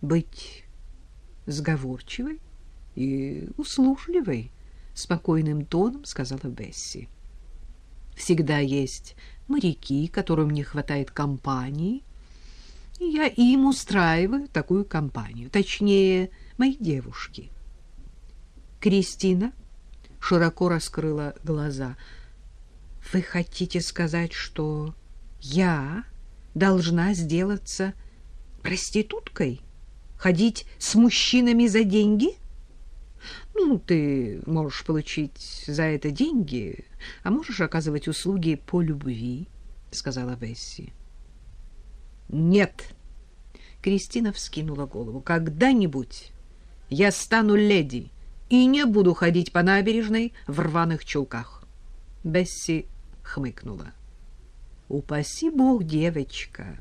быть сговорчивой и услужливой, спокойным тоном сказала Бесси. Всегда есть моряки, которым не хватает компании, и я им устраиваю такую компанию, точнее, мои девушки. Кристина широко раскрыла глаза. Вы хотите сказать, что я должна сделаться проституткой? Ходить с мужчинами за деньги? Ну, ты можешь получить за это деньги, а можешь оказывать услуги по любви, сказала Бесси. Нет. Кристина вскинула голову. Когда-нибудь я стану леди и не буду ходить по набережной в рваных чулках. Бесси хмыкнула. Упаси бог, девочка.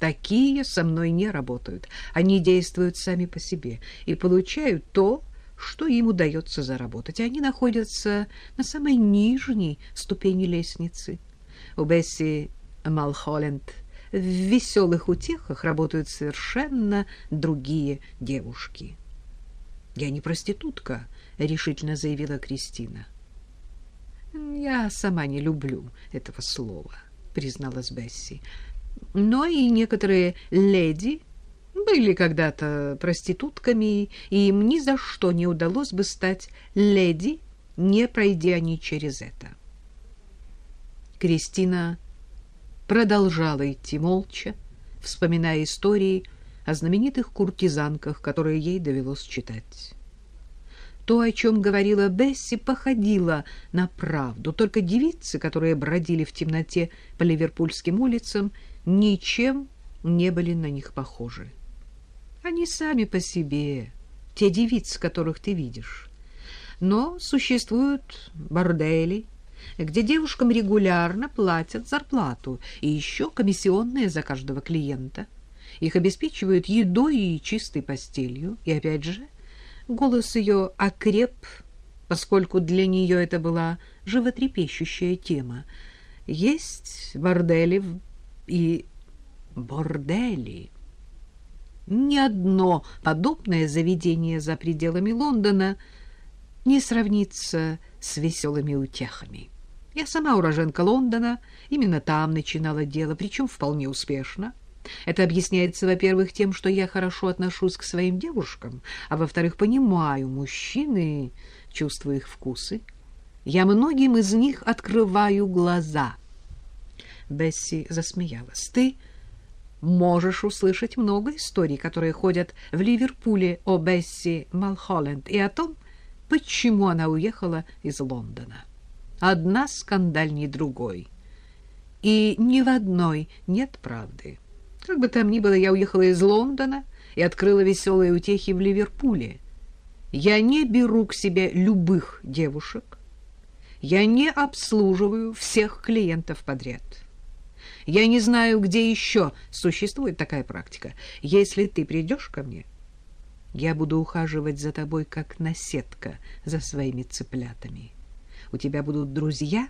Такие со мной не работают. Они действуют сами по себе и получают то, что им удается заработать. Они находятся на самой нижней ступени лестницы. У Бесси Малхолленд в веселых утехах работают совершенно другие девушки. «Я не проститутка», — решительно заявила Кристина. «Я сама не люблю этого слова», — призналась Бесси но и некоторые леди были когда-то проститутками, и им ни за что не удалось бы стать леди, не пройдя они через это. Кристина продолжала идти молча, вспоминая истории о знаменитых куртизанках, которые ей довелось читать. То, о чем говорила Бесси, походило на правду. Только девицы, которые бродили в темноте по ливерпульским улицам, ничем не были на них похожи. Они сами по себе, те девицы, которых ты видишь. Но существуют бордели, где девушкам регулярно платят зарплату и еще комиссионные за каждого клиента. Их обеспечивают едой и чистой постелью. И опять же, голос ее окреп, поскольку для нее это была животрепещущая тема. Есть бордели и бордели. Ни одно подобное заведение за пределами Лондона не сравнится с веселыми утехами. Я сама уроженка Лондона, именно там начинала дело, причем вполне успешно. Это объясняется, во-первых, тем, что я хорошо отношусь к своим девушкам, а во-вторых, понимаю мужчин и чувствую их вкусы. Я многим из них открываю глаза. Бесси засмеялась. Ты можешь услышать много историй, которые ходят в Ливерпуле о Бесси Малхолленд и о том, почему она уехала из Лондона. Одна скандальней другой. И ни в одной нет правды. Как бы там ни было, я уехала из Лондона и открыла веселые утехи в Ливерпуле. Я не беру к себе любых девушек. Я не обслуживаю всех клиентов подряд. Я не знаю, где еще существует такая практика. Если ты придешь ко мне, я буду ухаживать за тобой, как наседка за своими цыплятами. У тебя будут друзья,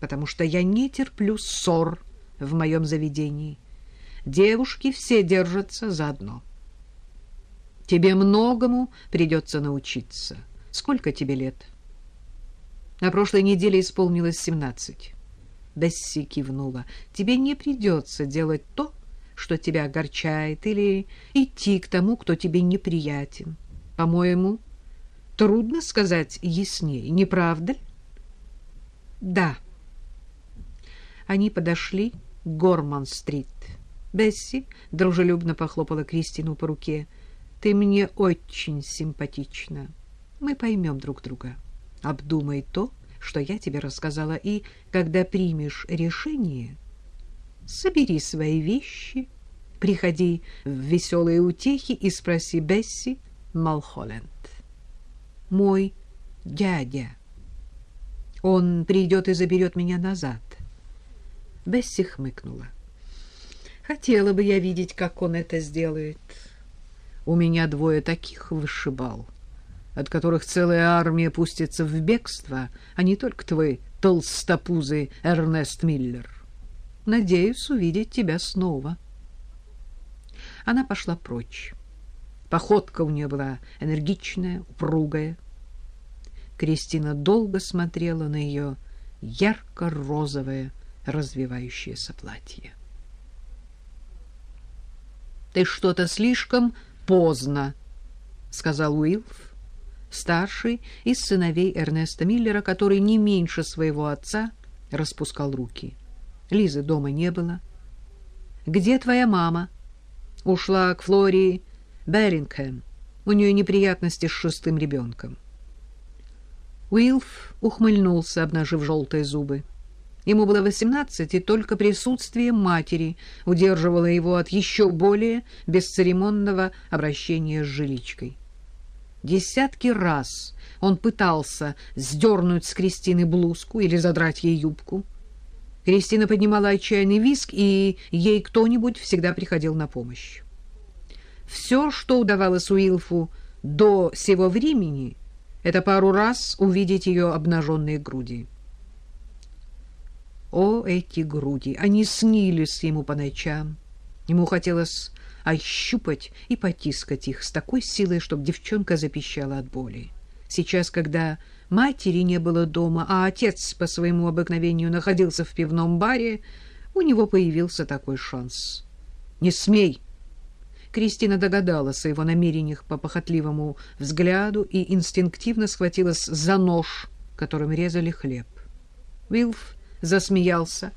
потому что я не терплю ссор в моем заведении. Девушки все держатся заодно. Тебе многому придется научиться. Сколько тебе лет? На прошлой неделе исполнилось семнадцать. Бесси кивнула. «Тебе не придется делать то, что тебя огорчает, или идти к тому, кто тебе неприятен. По-моему, трудно сказать яснее, не правда ли?» «Да». Они подошли к Горман-стрит. Бесси дружелюбно похлопала Кристину по руке. «Ты мне очень симпатична. Мы поймем друг друга. Обдумай то, что я тебе рассказала, и когда примешь решение, собери свои вещи, приходи в веселые утехи и спроси Бесси Малхолленд. Мой дядя. Он придет и заберет меня назад. Бесси хмыкнула. Хотела бы я видеть, как он это сделает. У меня двое таких вышибал от которых целая армия пустится в бегство, а не только твой толстопузый Эрнест Миллер. Надеюсь увидеть тебя снова. Она пошла прочь. Походка у нее была энергичная, упругая. Кристина долго смотрела на ее ярко-розовое развивающееся платье. «Ты что-то слишком поздно», — сказал Уилф, старший из сыновей Эрнеста Миллера, который не меньше своего отца распускал руки. Лизы дома не было. «Где твоя мама?» «Ушла к Флории Беллингхэм. У нее неприятности с шестым ребенком». Уилф ухмыльнулся, обнажив желтые зубы. Ему было восемнадцать, и только присутствие матери удерживало его от еще более бесцеремонного обращения с жиличкой. Десятки раз он пытался сдернуть с Кристины блузку или задрать ей юбку. Кристина поднимала отчаянный виск, и ей кто-нибудь всегда приходил на помощь. Все, что удавалось Уилфу до сего времени — это пару раз увидеть ее обнаженные груди. О, эти груди! Они снились ему по ночам. Ему хотелось ощупать и потискать их с такой силой, чтобы девчонка запищала от боли. Сейчас, когда матери не было дома, а отец по своему обыкновению находился в пивном баре, у него появился такой шанс. «Не смей!» Кристина догадалась о его намерениях по похотливому взгляду и инстинктивно схватилась за нож, которым резали хлеб. Уилф засмеялся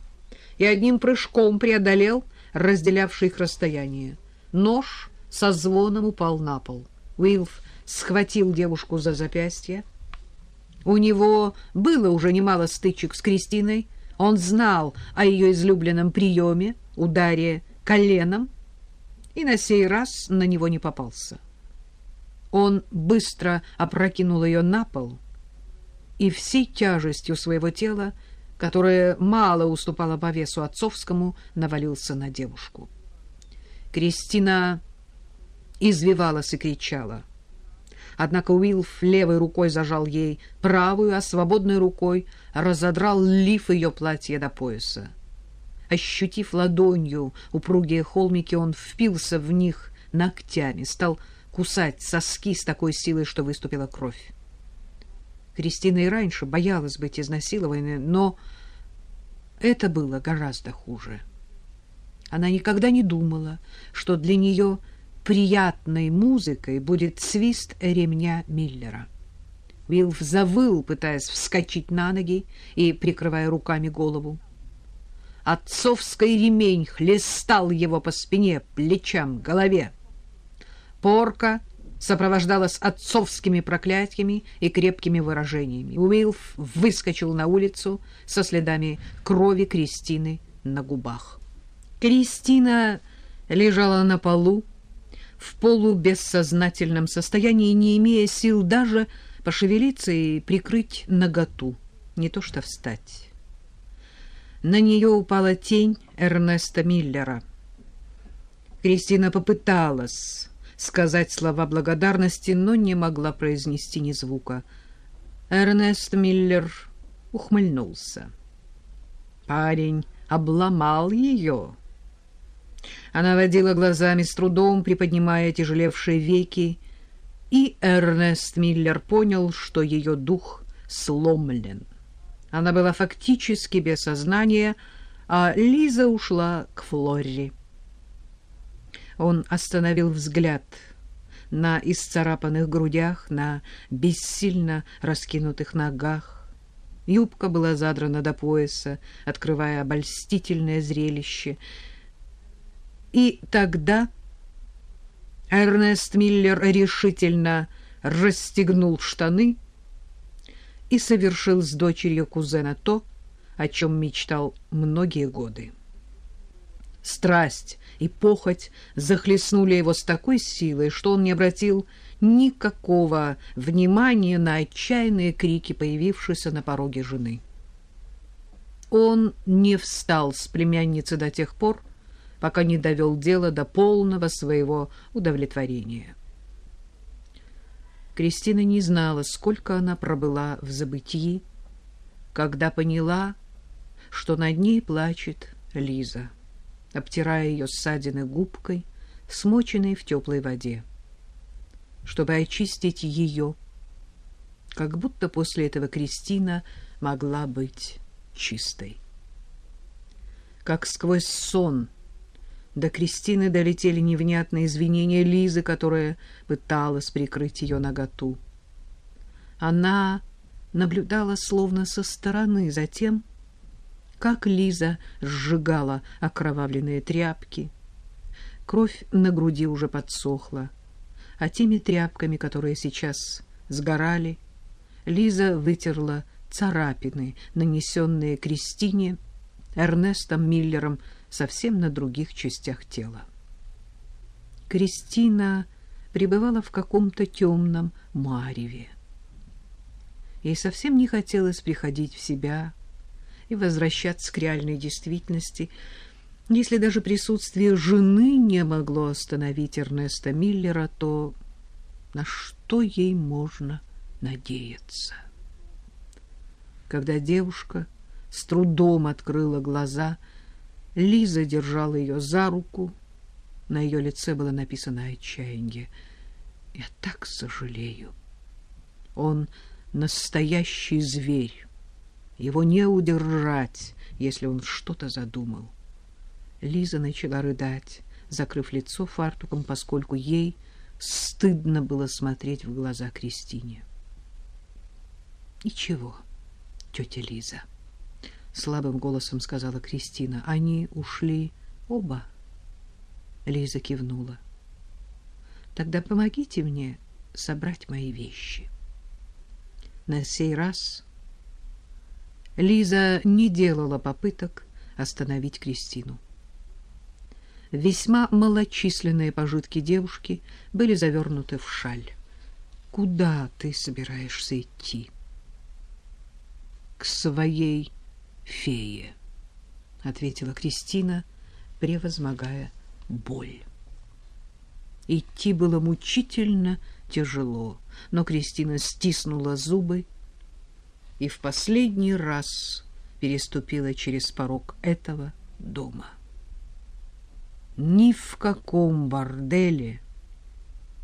и одним прыжком преодолел разделявший их расстояние. Нож со звоном упал на пол. Уилф схватил девушку за запястье. У него было уже немало стычек с Кристиной. Он знал о ее излюбленном приеме, ударе коленом, и на сей раз на него не попался. Он быстро опрокинул ее на пол и всей тяжестью своего тела, которое мало уступало по весу отцовскому, навалился на девушку. Кристина извивалась и кричала. Однако Уилф левой рукой зажал ей правую, а свободной рукой разодрал лиф ее платья до пояса. Ощутив ладонью упругие холмики, он впился в них ногтями, стал кусать соски с такой силой, что выступила кровь. Кристина и раньше боялась быть изнасилованной, но это было гораздо хуже. Она никогда не думала, что для нее приятной музыкой будет свист ремня Миллера. Вилф завыл, пытаясь вскочить на ноги и прикрывая руками голову. Отцовский ремень хлестал его по спине, плечам, голове. Порка сопровождалась отцовскими проклятиями и крепкими выражениями. Уилф выскочил на улицу со следами крови Кристины на губах. Кристина лежала на полу в полубессознательном состоянии, не имея сил даже пошевелиться и прикрыть наготу, не то что встать. На нее упала тень Эрнеста Миллера. Кристина попыталась сказать слова благодарности, но не могла произнести ни звука. Эрнест Миллер ухмыльнулся. Парень обломал ее. Она водила глазами с трудом, приподнимая тяжелевшие веки, и Эрнест Миллер понял, что ее дух сломлен. Она была фактически без сознания, а Лиза ушла к Флорри. Он остановил взгляд на исцарапанных грудях, на бессильно раскинутых ногах. Юбка была задрана до пояса, открывая обольстительное зрелище. И тогда Эрнест Миллер решительно расстегнул штаны и совершил с дочерью кузена то, о чем мечтал многие годы. Страсть и похоть захлестнули его с такой силой, что он не обратил никакого внимания на отчаянные крики, появившиеся на пороге жены. Он не встал с племянницы до тех пор, пока не довел дело до полного своего удовлетворения. Кристина не знала, сколько она пробыла в забытии, когда поняла, что над ней плачет Лиза, обтирая ее ссадины губкой, смоченной в теплой воде. чтобы очистить ее, как будто после этого Кристина могла быть чистой. Как сквозь сон до Кристины долетели невнятные извинения Лизы, которая пыталась прикрыть ее наготу. Она наблюдала словно со стороны за тем, как Лиза сжигала окровавленные тряпки. Кровь на груди уже подсохла, а теми тряпками, которые сейчас сгорали, Лиза вытерла царапины, нанесенные Кристине Эрнестом Миллером совсем на других частях тела. Кристина пребывала в каком-то темном мареве. Ей совсем не хотелось приходить в себя и возвращаться к реальной действительности, если даже присутствие жены не могло остановить Эрнеста Миллера, то на что ей можно надеяться? Когда девушка с трудом открыла глаза, Лиза держала ее за руку. На ее лице было написано отчаяние. «Я так сожалею. Он настоящий зверь. Его не удержать, если он что-то задумал». Лиза начала рыдать, закрыв лицо фартуком, поскольку ей стыдно было смотреть в глаза Кристине. «Ничего, тетя Лиза», — слабым голосом сказала Кристина. «Они ушли оба». Лиза кивнула. «Тогда помогите мне собрать мои вещи». На сей раз Лиза не делала попыток остановить Кристину. Весьма малочисленные пожитки девушки были завернуты в шаль. «Куда ты собираешься идти?» «К своей фее», — ответила Кристина, превозмогая боль. Идти было мучительно тяжело, но Кристина стиснула зубы и в последний раз переступила через порог этого дома. Ни в каком борделе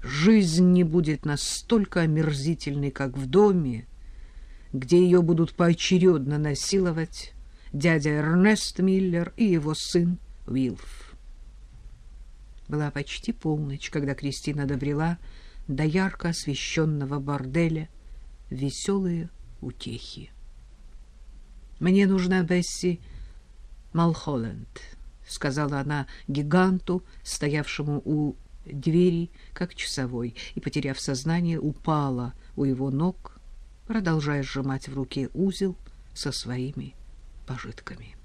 жизнь не будет настолько омерзительной, как в доме, где ее будут поочередно насиловать дядя Эрнест Миллер и его сын Уилф. Была почти полночь, когда Кристина добрела до ярко освещенного борделя веселые утехи. «Мне нужна Бесси Малхолленд», — сказала она гиганту, стоявшему у двери, как часовой, и, потеряв сознание, упала у его ног, продолжая сжимать в руке узел со своими пожитками.